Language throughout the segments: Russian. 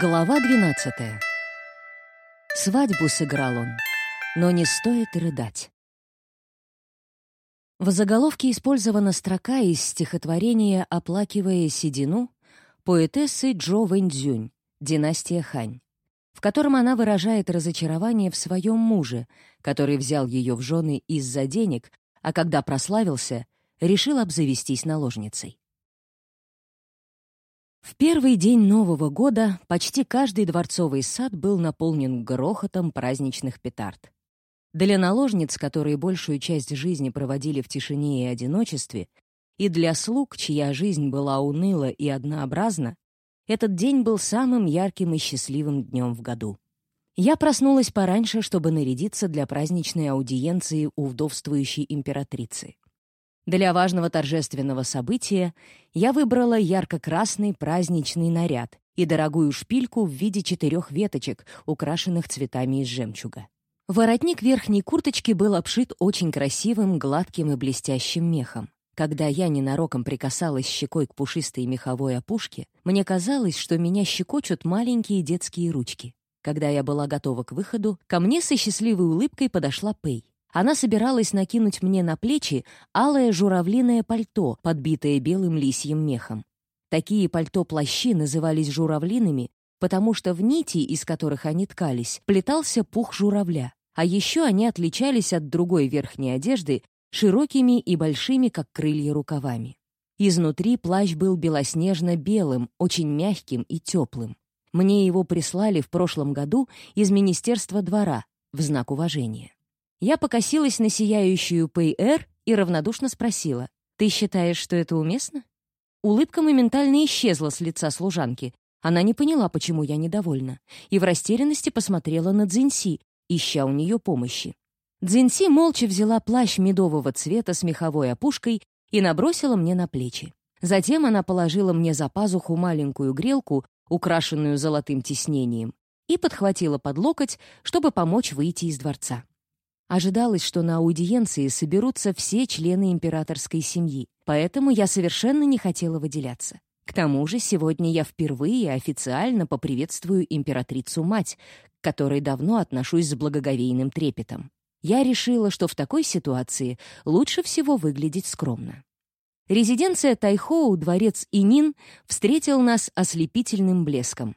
Глава 12. Свадьбу сыграл он, но не стоит рыдать. В заголовке использована строка из стихотворения «Оплакивая седину» поэтессы Джо Вэньцзюнь «Династия Хань», в котором она выражает разочарование в своем муже, который взял ее в жены из-за денег, а когда прославился, решил обзавестись наложницей. В первый день Нового года почти каждый дворцовый сад был наполнен грохотом праздничных петард. Для наложниц, которые большую часть жизни проводили в тишине и одиночестве, и для слуг, чья жизнь была уныла и однообразна, этот день был самым ярким и счастливым днем в году. Я проснулась пораньше, чтобы нарядиться для праздничной аудиенции у вдовствующей императрицы. Для важного торжественного события я выбрала ярко-красный праздничный наряд и дорогую шпильку в виде четырех веточек, украшенных цветами из жемчуга. Воротник верхней курточки был обшит очень красивым, гладким и блестящим мехом. Когда я ненароком прикасалась щекой к пушистой меховой опушке, мне казалось, что меня щекочут маленькие детские ручки. Когда я была готова к выходу, ко мне со счастливой улыбкой подошла Пэй. Она собиралась накинуть мне на плечи алое журавлиное пальто, подбитое белым лисьим мехом. Такие пальто-плащи назывались журавлиными, потому что в нити, из которых они ткались, плетался пух журавля. А еще они отличались от другой верхней одежды широкими и большими, как крылья, рукавами. Изнутри плащ был белоснежно-белым, очень мягким и теплым. Мне его прислали в прошлом году из Министерства двора в знак уважения. Я покосилась на сияющую Пэй-Эр и равнодушно спросила, «Ты считаешь, что это уместно?» Улыбка моментально исчезла с лица служанки. Она не поняла, почему я недовольна, и в растерянности посмотрела на Дзинси, ища у нее помощи. Дзинси молча взяла плащ медового цвета с меховой опушкой и набросила мне на плечи. Затем она положила мне за пазуху маленькую грелку, украшенную золотым тиснением, и подхватила под локоть, чтобы помочь выйти из дворца. Ожидалось, что на аудиенции соберутся все члены императорской семьи, поэтому я совершенно не хотела выделяться. К тому же сегодня я впервые официально поприветствую императрицу-мать, к которой давно отношусь с благоговейным трепетом. Я решила, что в такой ситуации лучше всего выглядеть скромно. Резиденция Тайхоу, дворец Инин, встретил нас ослепительным блеском.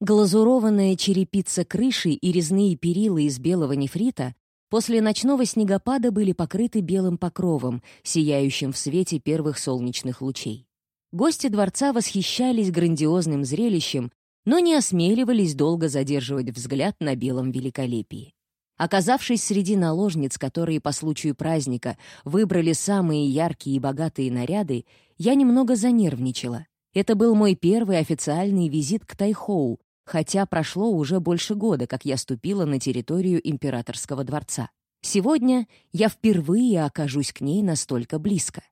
Глазурованная черепица крыши и резные перила из белого нефрита после ночного снегопада были покрыты белым покровом, сияющим в свете первых солнечных лучей. Гости дворца восхищались грандиозным зрелищем, но не осмеливались долго задерживать взгляд на белом великолепии. Оказавшись среди наложниц, которые по случаю праздника выбрали самые яркие и богатые наряды, я немного занервничала. Это был мой первый официальный визит к Тайхоу, хотя прошло уже больше года, как я ступила на территорию императорского дворца. Сегодня я впервые окажусь к ней настолько близко.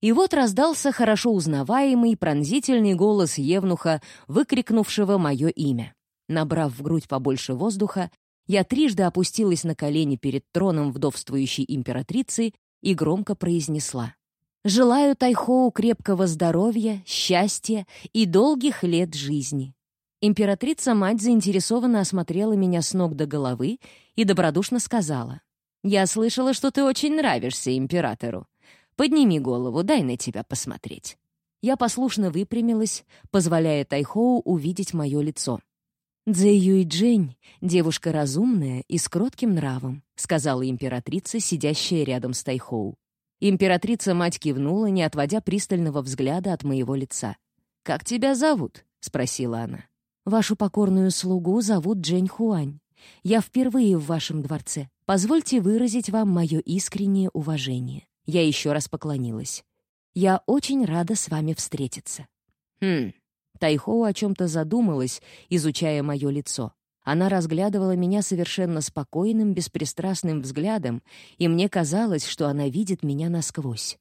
И вот раздался хорошо узнаваемый пронзительный голос Евнуха, выкрикнувшего мое имя. Набрав в грудь побольше воздуха, я трижды опустилась на колени перед троном вдовствующей императрицы и громко произнесла. «Желаю Тайхоу крепкого здоровья, счастья и долгих лет жизни. Императрица-мать заинтересованно осмотрела меня с ног до головы и добродушно сказала. «Я слышала, что ты очень нравишься императору. Подними голову, дай на тебя посмотреть». Я послушно выпрямилась, позволяя Тайхоу увидеть мое лицо. «Цзэ Юй Джень — девушка разумная и с кротким нравом», сказала императрица, сидящая рядом с Тайхоу. Императрица-мать кивнула, не отводя пристального взгляда от моего лица. «Как тебя зовут?» — спросила она. Вашу покорную слугу зовут Джень Хуань. Я впервые в вашем дворце. Позвольте выразить вам мое искреннее уважение». Я еще раз поклонилась. «Я очень рада с вами встретиться». «Хм». Тайхоу о чем-то задумалась, изучая мое лицо. Она разглядывала меня совершенно спокойным, беспристрастным взглядом, и мне казалось, что она видит меня насквозь.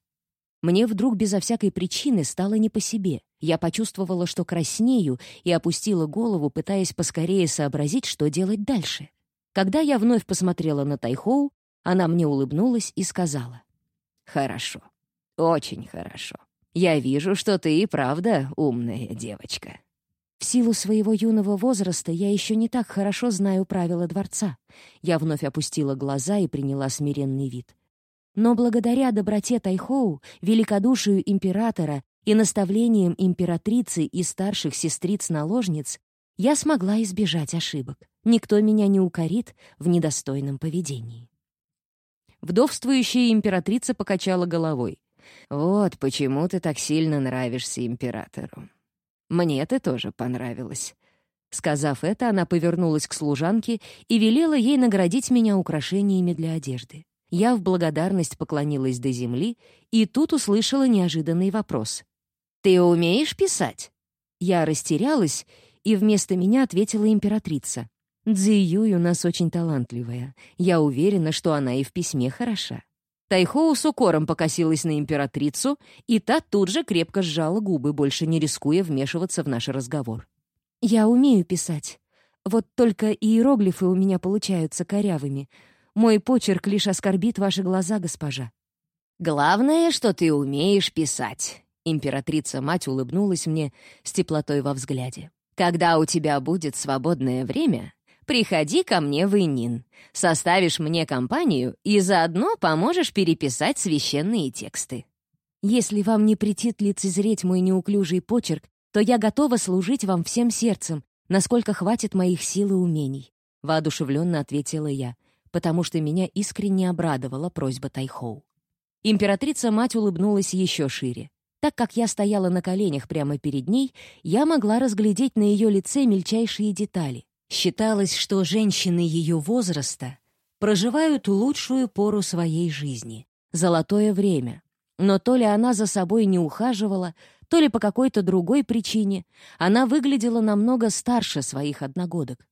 Мне вдруг безо всякой причины стало не по себе. Я почувствовала, что краснею, и опустила голову, пытаясь поскорее сообразить, что делать дальше. Когда я вновь посмотрела на Тайхоу, она мне улыбнулась и сказала. «Хорошо, очень хорошо. Я вижу, что ты и правда умная девочка». В силу своего юного возраста я еще не так хорошо знаю правила дворца. Я вновь опустила глаза и приняла смиренный вид. Но благодаря доброте Тайхоу, великодушию императора и наставлениям императрицы и старших сестриц-наложниц я смогла избежать ошибок. Никто меня не укорит в недостойном поведении. Вдовствующая императрица покачала головой. «Вот почему ты так сильно нравишься императору. Мне ты тоже понравилась». Сказав это, она повернулась к служанке и велела ей наградить меня украшениями для одежды. Я в благодарность поклонилась до земли и тут услышала неожиданный вопрос. «Ты умеешь писать?» Я растерялась, и вместо меня ответила императрица. «Цзи у нас очень талантливая. Я уверена, что она и в письме хороша». Тайхоу с укором покосилась на императрицу, и та тут же крепко сжала губы, больше не рискуя вмешиваться в наш разговор. «Я умею писать. Вот только иероглифы у меня получаются корявыми. Мой почерк лишь оскорбит ваши глаза, госпожа». «Главное, что ты умеешь писать», — императрица-мать улыбнулась мне с теплотой во взгляде. «Когда у тебя будет свободное время, приходи ко мне в Инин, составишь мне компанию и заодно поможешь переписать священные тексты». «Если вам не претит лицезреть мой неуклюжий почерк, то я готова служить вам всем сердцем, насколько хватит моих сил и умений», — воодушевленно ответила я потому что меня искренне обрадовала просьба Тайхоу. Императрица-мать улыбнулась еще шире. Так как я стояла на коленях прямо перед ней, я могла разглядеть на ее лице мельчайшие детали. Считалось, что женщины ее возраста проживают лучшую пору своей жизни — золотое время. Но то ли она за собой не ухаживала, то ли по какой-то другой причине, она выглядела намного старше своих одногодок.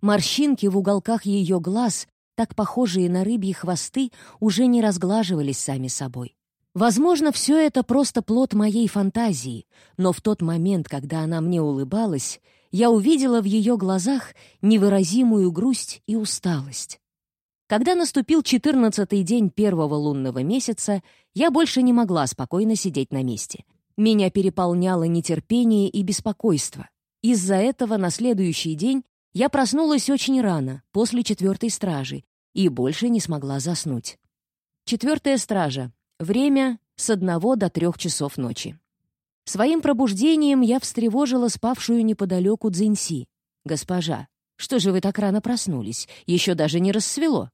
Морщинки в уголках ее глаз так похожие на рыбьи хвосты, уже не разглаживались сами собой. Возможно, все это просто плод моей фантазии, но в тот момент, когда она мне улыбалась, я увидела в ее глазах невыразимую грусть и усталость. Когда наступил четырнадцатый день первого лунного месяца, я больше не могла спокойно сидеть на месте. Меня переполняло нетерпение и беспокойство. Из-за этого на следующий день я проснулась очень рано, после четвертой стражи, и больше не смогла заснуть. Четвертая стража. Время с одного до трех часов ночи. Своим пробуждением я встревожила спавшую неподалеку Дзиньси. «Госпожа, что же вы так рано проснулись? Еще даже не рассвело».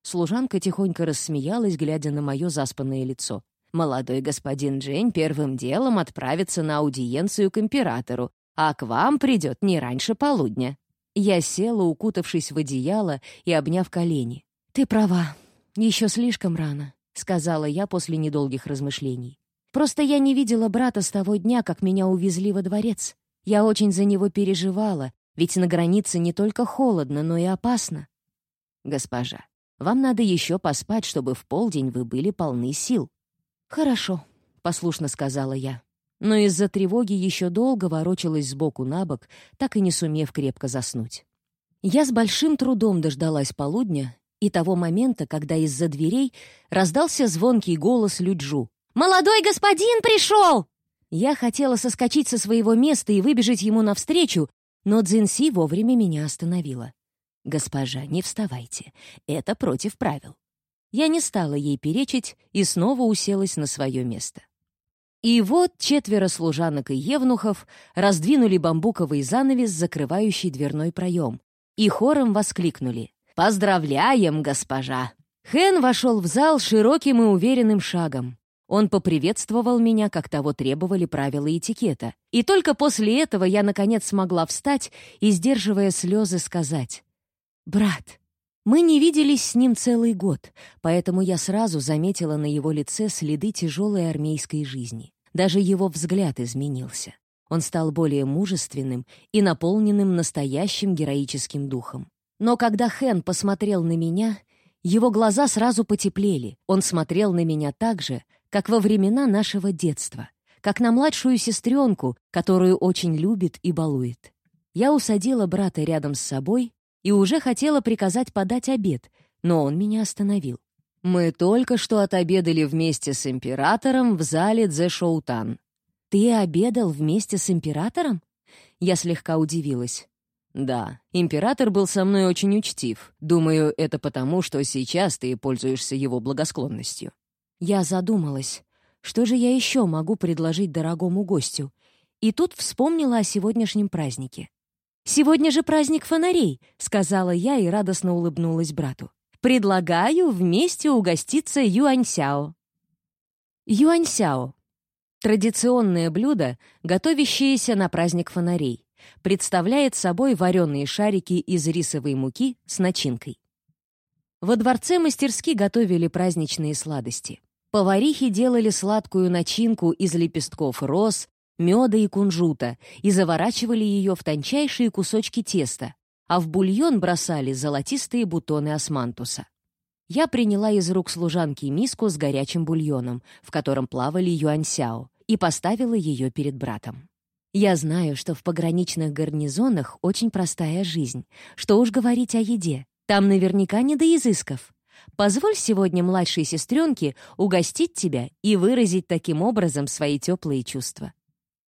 Служанка тихонько рассмеялась, глядя на мое заспанное лицо. «Молодой господин Джень первым делом отправится на аудиенцию к императору, а к вам придет не раньше полудня». Я села, укутавшись в одеяло и обняв колени. «Ты права, еще слишком рано», — сказала я после недолгих размышлений. «Просто я не видела брата с того дня, как меня увезли во дворец. Я очень за него переживала, ведь на границе не только холодно, но и опасно». «Госпожа, вам надо еще поспать, чтобы в полдень вы были полны сил». «Хорошо», — послушно сказала я но из-за тревоги еще долго ворочалась сбоку на бок, так и не сумев крепко заснуть. Я с большим трудом дождалась полудня и того момента, когда из-за дверей раздался звонкий голос Люджу. «Молодой господин пришел!» Я хотела соскочить со своего места и выбежать ему навстречу, но Цзинси вовремя меня остановила. «Госпожа, не вставайте. Это против правил». Я не стала ей перечить и снова уселась на свое место. И вот четверо служанок и евнухов раздвинули бамбуковый занавес, закрывающий дверной проем, и хором воскликнули «Поздравляем, госпожа!». Хэн вошел в зал широким и уверенным шагом. Он поприветствовал меня, как того требовали правила этикета. И только после этого я, наконец, смогла встать и, сдерживая слезы, сказать «Брат». Мы не виделись с ним целый год, поэтому я сразу заметила на его лице следы тяжелой армейской жизни. Даже его взгляд изменился. Он стал более мужественным и наполненным настоящим героическим духом. Но когда Хэн посмотрел на меня, его глаза сразу потеплели. Он смотрел на меня так же, как во времена нашего детства, как на младшую сестренку, которую очень любит и балует. Я усадила брата рядом с собой и уже хотела приказать подать обед, но он меня остановил. Мы только что отобедали вместе с императором в зале Дзэшоутан. Ты обедал вместе с императором? Я слегка удивилась. «Да, император был со мной очень учтив. Думаю, это потому, что сейчас ты пользуешься его благосклонностью». Я задумалась, что же я еще могу предложить дорогому гостю? И тут вспомнила о сегодняшнем празднике. «Сегодня же праздник фонарей», — сказала я и радостно улыбнулась брату. «Предлагаю вместе угоститься юаньсяо». Юаньсяо — традиционное блюдо, готовящееся на праздник фонарей представляет собой вареные шарики из рисовой муки с начинкой. Во дворце мастерски готовили праздничные сладости. Поварихи делали сладкую начинку из лепестков роз, меда и кунжута и заворачивали ее в тончайшие кусочки теста, а в бульон бросали золотистые бутоны османтуса. Я приняла из рук служанки миску с горячим бульоном, в котором плавали юаньсяо, и поставила ее перед братом. Я знаю, что в пограничных гарнизонах очень простая жизнь. Что уж говорить о еде. Там наверняка не до изысков. Позволь сегодня младшей сестренке угостить тебя и выразить таким образом свои теплые чувства.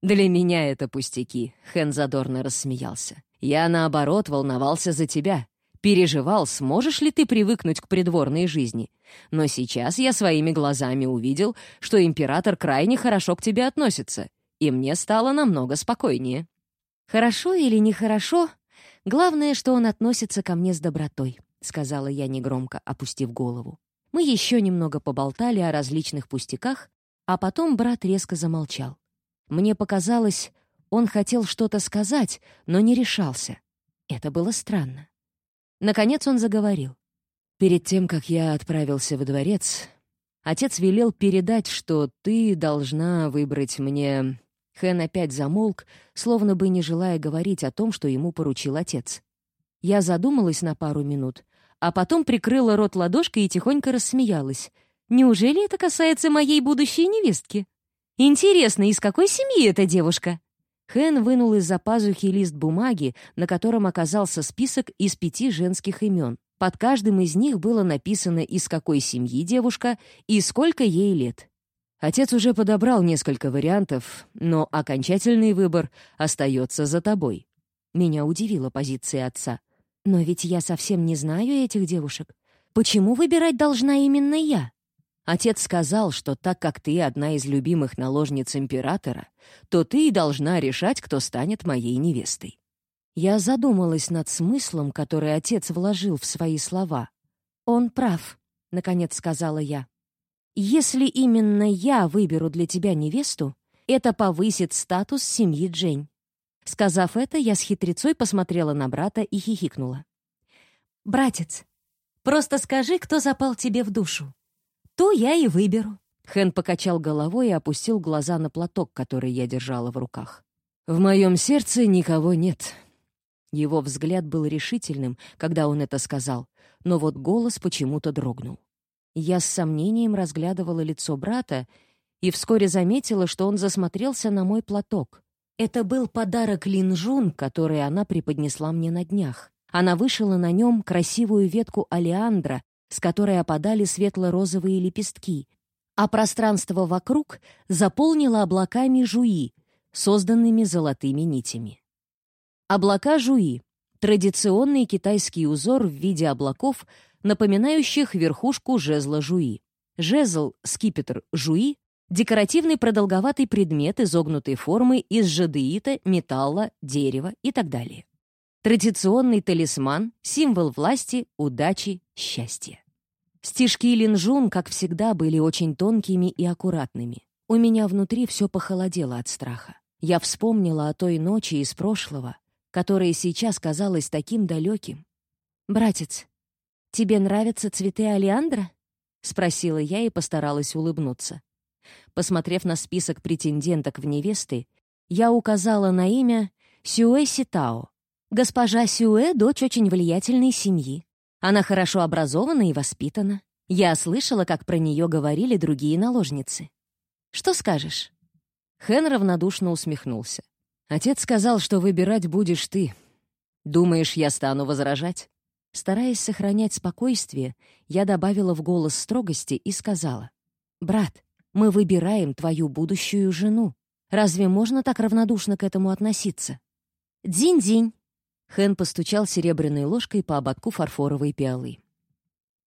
«Для меня это пустяки», — Хэн задорно рассмеялся. «Я, наоборот, волновался за тебя. Переживал, сможешь ли ты привыкнуть к придворной жизни. Но сейчас я своими глазами увидел, что император крайне хорошо к тебе относится, и мне стало намного спокойнее. «Хорошо или нехорошо, главное, что он относится ко мне с добротой», — сказала я негромко, опустив голову. Мы еще немного поболтали о различных пустяках, а потом брат резко замолчал. Мне показалось, он хотел что-то сказать, но не решался. Это было странно. Наконец он заговорил. «Перед тем, как я отправился во дворец, отец велел передать, что ты должна выбрать мне Хэн опять замолк, словно бы не желая говорить о том, что ему поручил отец. Я задумалась на пару минут, а потом прикрыла рот ладошкой и тихонько рассмеялась. «Неужели это касается моей будущей невестки? Интересно, из какой семьи эта девушка?» Хэн вынул из-за пазухи лист бумаги, на котором оказался список из пяти женских имен. Под каждым из них было написано, из какой семьи девушка и сколько ей лет. Отец уже подобрал несколько вариантов, но окончательный выбор остается за тобой. Меня удивила позиция отца. Но ведь я совсем не знаю этих девушек. Почему выбирать должна именно я? Отец сказал, что так как ты одна из любимых наложниц императора, то ты и должна решать, кто станет моей невестой. Я задумалась над смыслом, который отец вложил в свои слова. «Он прав», — наконец сказала я. Если именно я выберу для тебя невесту, это повысит статус семьи Джень. Сказав это, я с хитрецой посмотрела на брата и хихикнула. «Братец, просто скажи, кто запал тебе в душу. То я и выберу». Хэн покачал головой и опустил глаза на платок, который я держала в руках. «В моем сердце никого нет». Его взгляд был решительным, когда он это сказал, но вот голос почему-то дрогнул. Я с сомнением разглядывала лицо брата и вскоре заметила, что он засмотрелся на мой платок. Это был подарок Линжун, который она преподнесла мне на днях. Она вышила на нем красивую ветку алиандра, с которой опадали светло-розовые лепестки, а пространство вокруг заполнило облаками жуи, созданными золотыми нитями. Облака жуи — традиционный китайский узор в виде облаков — напоминающих верхушку жезла жуи. Жезл, скипетр жуи — декоративный продолговатый предмет изогнутой формы из жадеита, металла, дерева и так далее. Традиционный талисман — символ власти, удачи, счастья. Стишки Линжун, как всегда, были очень тонкими и аккуратными. У меня внутри все похолодело от страха. Я вспомнила о той ночи из прошлого, которая сейчас казалась таким далеким. «Братец, «Тебе нравятся цветы алиандра?» — спросила я и постаралась улыбнуться. Посмотрев на список претенденток в невесты, я указала на имя Сюэ Ситао. Госпожа Сюэ — дочь очень влиятельной семьи. Она хорошо образована и воспитана. Я слышала, как про нее говорили другие наложницы. Что скажешь?» Хэн равнодушно усмехнулся. «Отец сказал, что выбирать будешь ты. Думаешь, я стану возражать?» Стараясь сохранять спокойствие, я добавила в голос строгости и сказала, «Брат, мы выбираем твою будущую жену. Разве можно так равнодушно к этому относиться?» «Дзинь-дзинь!» Хэн постучал серебряной ложкой по ободку фарфоровой пиалы.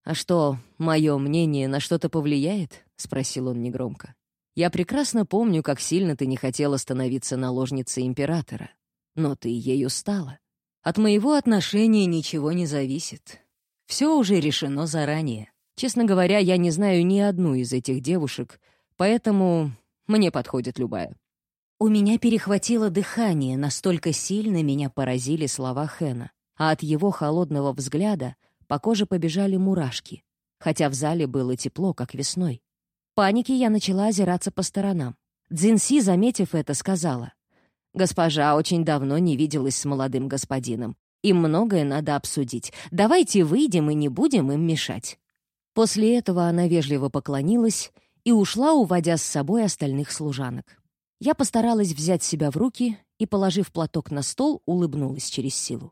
«А что, мое мнение на что-то повлияет?» — спросил он негромко. «Я прекрасно помню, как сильно ты не хотела становиться наложницей императора. Но ты ею стала. От моего отношения ничего не зависит. Все уже решено заранее. Честно говоря, я не знаю ни одну из этих девушек, поэтому мне подходит любая». У меня перехватило дыхание, настолько сильно меня поразили слова Хэна, а от его холодного взгляда по коже побежали мурашки, хотя в зале было тепло, как весной. В панике я начала озираться по сторонам. Дзинси, заметив это, сказала, «Госпожа очень давно не виделась с молодым господином. Им многое надо обсудить. Давайте выйдем и не будем им мешать». После этого она вежливо поклонилась и ушла, уводя с собой остальных служанок. Я постаралась взять себя в руки и, положив платок на стол, улыбнулась через силу.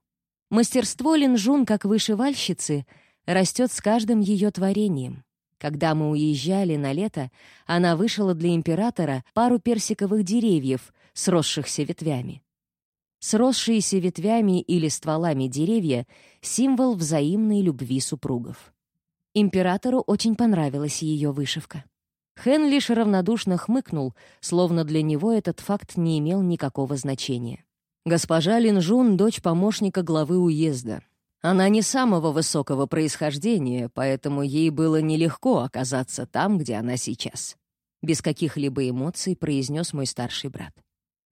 Мастерство Линжун как вышивальщицы растет с каждым ее творением. Когда мы уезжали на лето, она вышила для императора пару персиковых деревьев, сросшихся ветвями. Сросшиеся ветвями или стволами деревья — символ взаимной любви супругов. Императору очень понравилась ее вышивка. Хэн лишь равнодушно хмыкнул, словно для него этот факт не имел никакого значения. Госпожа Линжун — дочь помощника главы уезда. Она не самого высокого происхождения, поэтому ей было нелегко оказаться там, где она сейчас. Без каких-либо эмоций произнес мой старший брат.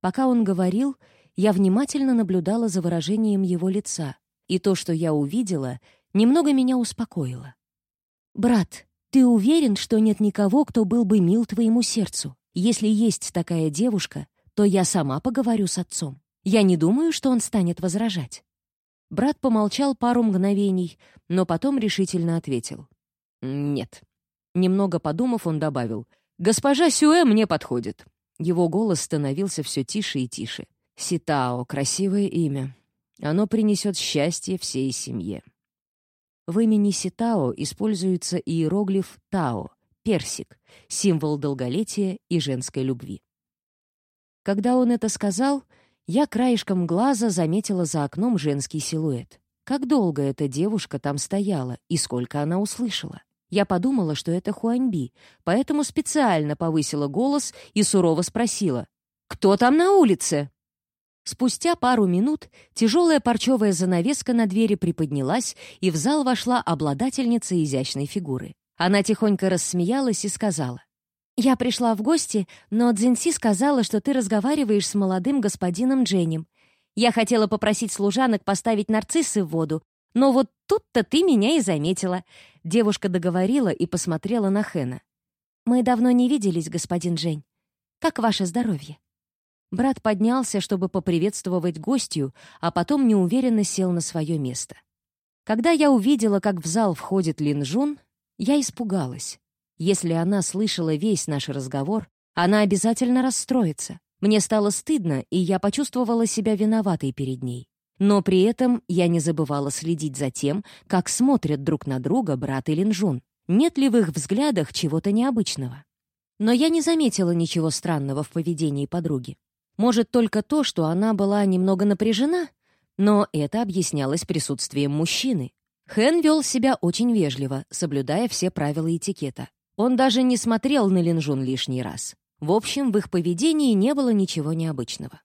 Пока он говорил, я внимательно наблюдала за выражением его лица, и то, что я увидела, немного меня успокоило. «Брат, ты уверен, что нет никого, кто был бы мил твоему сердцу? Если есть такая девушка, то я сама поговорю с отцом. Я не думаю, что он станет возражать». Брат помолчал пару мгновений, но потом решительно ответил. «Нет». Немного подумав, он добавил. «Госпожа Сюэ мне подходит». Его голос становился все тише и тише. «Ситао — красивое имя. Оно принесет счастье всей семье». В имени Ситао используется иероглиф Тао — персик, символ долголетия и женской любви. Когда он это сказал, я краешком глаза заметила за окном женский силуэт. Как долго эта девушка там стояла и сколько она услышала. Я подумала, что это Хуаньби, поэтому специально повысила голос и сурово спросила «Кто там на улице?» Спустя пару минут тяжелая парчевая занавеска на двери приподнялась, и в зал вошла обладательница изящной фигуры. Она тихонько рассмеялась и сказала «Я пришла в гости, но Дзинси сказала, что ты разговариваешь с молодым господином Дженним. Я хотела попросить служанок поставить нарциссы в воду, но вот тут-то ты меня и заметила». Девушка договорила и посмотрела на Хэна. «Мы давно не виделись, господин Джень. Как ваше здоровье?» Брат поднялся, чтобы поприветствовать гостью, а потом неуверенно сел на свое место. Когда я увидела, как в зал входит Лин Жун, я испугалась. Если она слышала весь наш разговор, она обязательно расстроится. Мне стало стыдно, и я почувствовала себя виноватой перед ней. Но при этом я не забывала следить за тем, как смотрят друг на друга брат и Линжун. Нет ли в их взглядах чего-то необычного? Но я не заметила ничего странного в поведении подруги. Может, только то, что она была немного напряжена? Но это объяснялось присутствием мужчины. Хэн вел себя очень вежливо, соблюдая все правила этикета. Он даже не смотрел на Линжун лишний раз. В общем, в их поведении не было ничего необычного.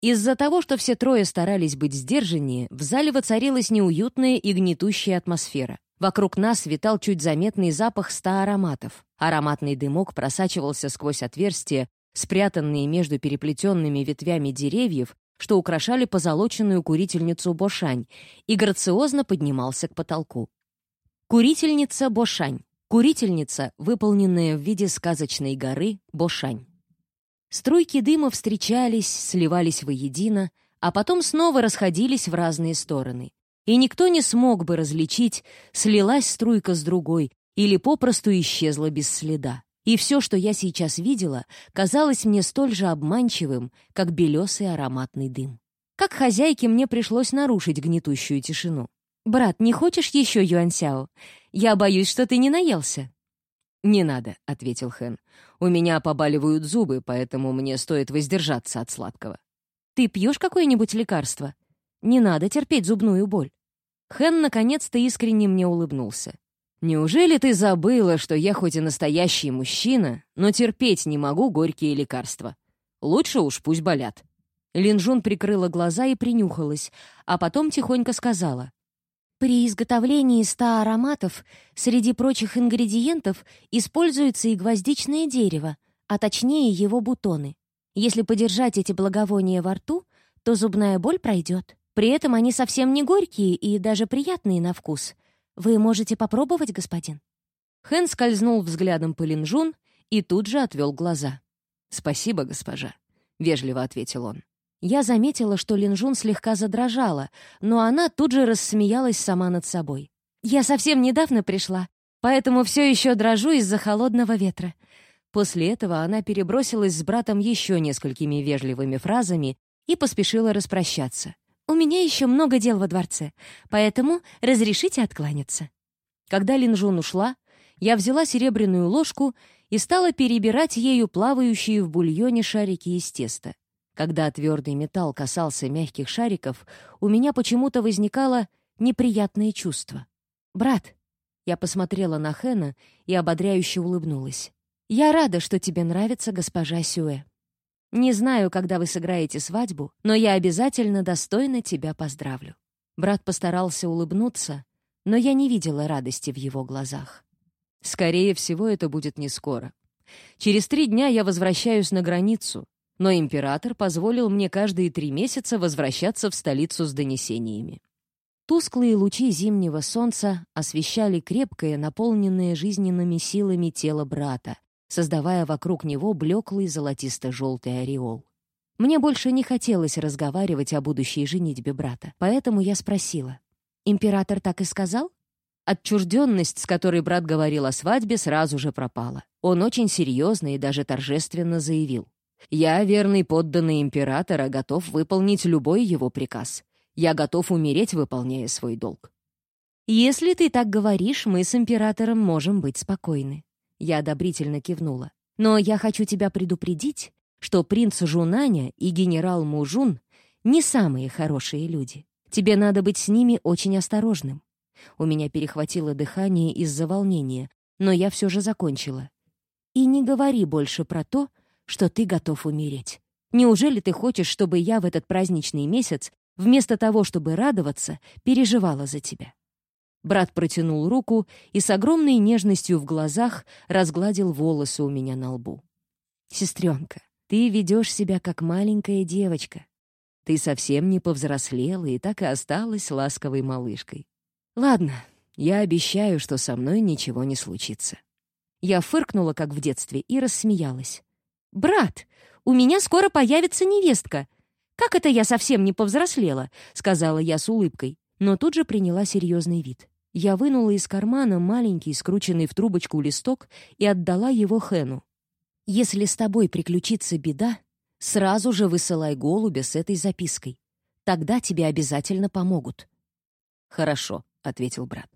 Из-за того, что все трое старались быть сдержаннее, в зале воцарилась неуютная и гнетущая атмосфера. Вокруг нас витал чуть заметный запах ста ароматов. Ароматный дымок просачивался сквозь отверстия, спрятанные между переплетенными ветвями деревьев, что украшали позолоченную курительницу Бошань, и грациозно поднимался к потолку. Курительница Бошань. Курительница, выполненная в виде сказочной горы Бошань. Струйки дыма встречались, сливались воедино, а потом снова расходились в разные стороны. И никто не смог бы различить, слилась струйка с другой или попросту исчезла без следа. И все, что я сейчас видела, казалось мне столь же обманчивым, как белесый ароматный дым. Как хозяйке мне пришлось нарушить гнетущую тишину. «Брат, не хочешь еще юансяо? Я боюсь, что ты не наелся». «Не надо», — ответил Хэн. «У меня побаливают зубы, поэтому мне стоит воздержаться от сладкого». Ты пьешь какое-нибудь лекарство? Не надо терпеть зубную боль». Хэн наконец-то искренне мне улыбнулся. «Неужели ты забыла, что я хоть и настоящий мужчина, но терпеть не могу горькие лекарства? Лучше уж пусть болят». Линжун прикрыла глаза и принюхалась, а потом тихонько сказала. «При изготовлении ста ароматов среди прочих ингредиентов используется и гвоздичное дерево, а точнее его бутоны. Если подержать эти благовония во рту, то зубная боль пройдет. При этом они совсем не горькие и даже приятные на вкус. Вы можете попробовать, господин?» Хэн скользнул взглядом по Линжун и тут же отвел глаза. «Спасибо, госпожа», — вежливо ответил он. Я заметила, что Линжун слегка задрожала, но она тут же рассмеялась сама над собой. «Я совсем недавно пришла, поэтому все еще дрожу из-за холодного ветра». После этого она перебросилась с братом еще несколькими вежливыми фразами и поспешила распрощаться. «У меня еще много дел во дворце, поэтому разрешите откланяться». Когда Линжун ушла, я взяла серебряную ложку и стала перебирать ею плавающие в бульоне шарики из теста. Когда твердый металл касался мягких шариков, у меня почему-то возникало неприятное чувство. «Брат», — я посмотрела на Хэна и ободряюще улыбнулась, «я рада, что тебе нравится госпожа Сюэ. Не знаю, когда вы сыграете свадьбу, но я обязательно достойно тебя поздравлю». Брат постарался улыбнуться, но я не видела радости в его глазах. «Скорее всего, это будет не скоро. Через три дня я возвращаюсь на границу, но император позволил мне каждые три месяца возвращаться в столицу с донесениями. Тусклые лучи зимнего солнца освещали крепкое, наполненное жизненными силами тело брата, создавая вокруг него блеклый золотисто-желтый ореол. Мне больше не хотелось разговаривать о будущей женитьбе брата, поэтому я спросила. «Император так и сказал?» Отчужденность, с которой брат говорил о свадьбе, сразу же пропала. Он очень серьезно и даже торжественно заявил. Я, верный подданный императора, готов выполнить любой его приказ. Я готов умереть, выполняя свой долг. Если ты так говоришь, мы с императором можем быть спокойны. Я одобрительно кивнула. Но я хочу тебя предупредить, что принц Жунаня и генерал Мужун не самые хорошие люди. Тебе надо быть с ними очень осторожным. У меня перехватило дыхание из-за волнения, но я все же закончила. И не говори больше про то, что ты готов умереть. Неужели ты хочешь, чтобы я в этот праздничный месяц, вместо того, чтобы радоваться, переживала за тебя?» Брат протянул руку и с огромной нежностью в глазах разгладил волосы у меня на лбу. «Сестренка, ты ведешь себя как маленькая девочка. Ты совсем не повзрослела и так и осталась ласковой малышкой. Ладно, я обещаю, что со мной ничего не случится». Я фыркнула, как в детстве, и рассмеялась. «Брат, у меня скоро появится невестка. Как это я совсем не повзрослела?» — сказала я с улыбкой, но тут же приняла серьезный вид. Я вынула из кармана маленький, скрученный в трубочку листок и отдала его Хэну. «Если с тобой приключится беда, сразу же высылай голубя с этой запиской. Тогда тебе обязательно помогут». «Хорошо», — ответил брат.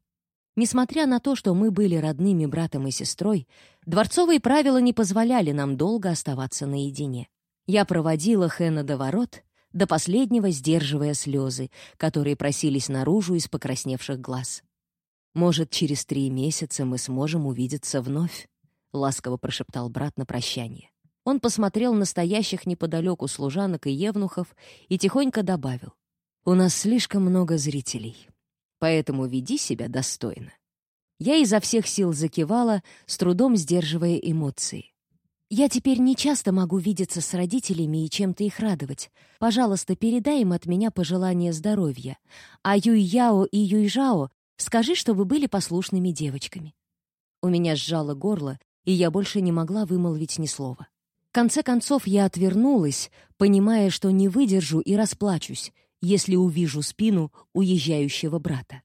Несмотря на то, что мы были родными братом и сестрой, дворцовые правила не позволяли нам долго оставаться наедине. Я проводила Хэна до ворот, до последнего сдерживая слезы, которые просились наружу из покрасневших глаз. «Может, через три месяца мы сможем увидеться вновь?» — ласково прошептал брат на прощание. Он посмотрел на стоящих неподалеку служанок и евнухов и тихонько добавил. «У нас слишком много зрителей поэтому веди себя достойно». Я изо всех сил закивала, с трудом сдерживая эмоции. «Я теперь не часто могу видеться с родителями и чем-то их радовать. Пожалуйста, передай им от меня пожелания здоровья. А Юй-Яо и Юй-Жао скажи, чтобы были послушными девочками». У меня сжало горло, и я больше не могла вымолвить ни слова. В конце концов, я отвернулась, понимая, что не выдержу и расплачусь, если увижу спину уезжающего брата.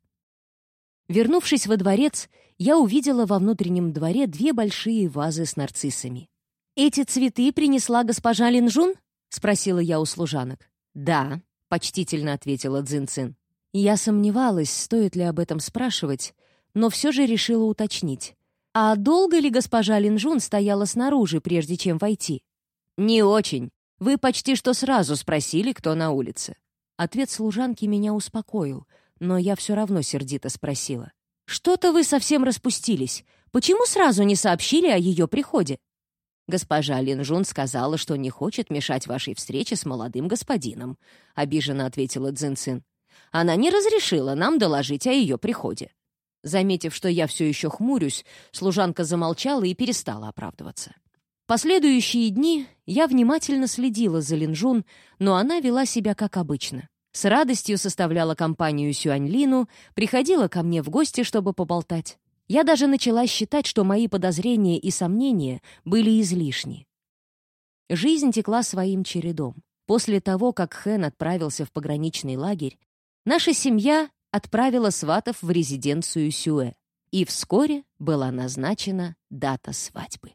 Вернувшись во дворец, я увидела во внутреннем дворе две большие вазы с нарциссами. «Эти цветы принесла госпожа Линжун?» — спросила я у служанок. «Да», — почтительно ответила Цзинцин. Я сомневалась, стоит ли об этом спрашивать, но все же решила уточнить. «А долго ли госпожа Линжун стояла снаружи, прежде чем войти?» «Не очень», Вы почти что сразу спросили, кто на улице». Ответ служанки меня успокоил, но я все равно сердито спросила. «Что-то вы совсем распустились. Почему сразу не сообщили о ее приходе?» «Госпожа Линжун сказала, что не хочет мешать вашей встрече с молодым господином», — обиженно ответила Цзинцин. «Она не разрешила нам доложить о ее приходе». Заметив, что я все еще хмурюсь, служанка замолчала и перестала оправдываться. Последующие дни я внимательно следила за Линжун, но она вела себя как обычно. С радостью составляла компанию Сюаньлину, приходила ко мне в гости, чтобы поболтать. Я даже начала считать, что мои подозрения и сомнения были излишни. Жизнь текла своим чередом. После того, как Хэн отправился в пограничный лагерь, наша семья отправила сватов в резиденцию Сюэ, и вскоре была назначена дата свадьбы.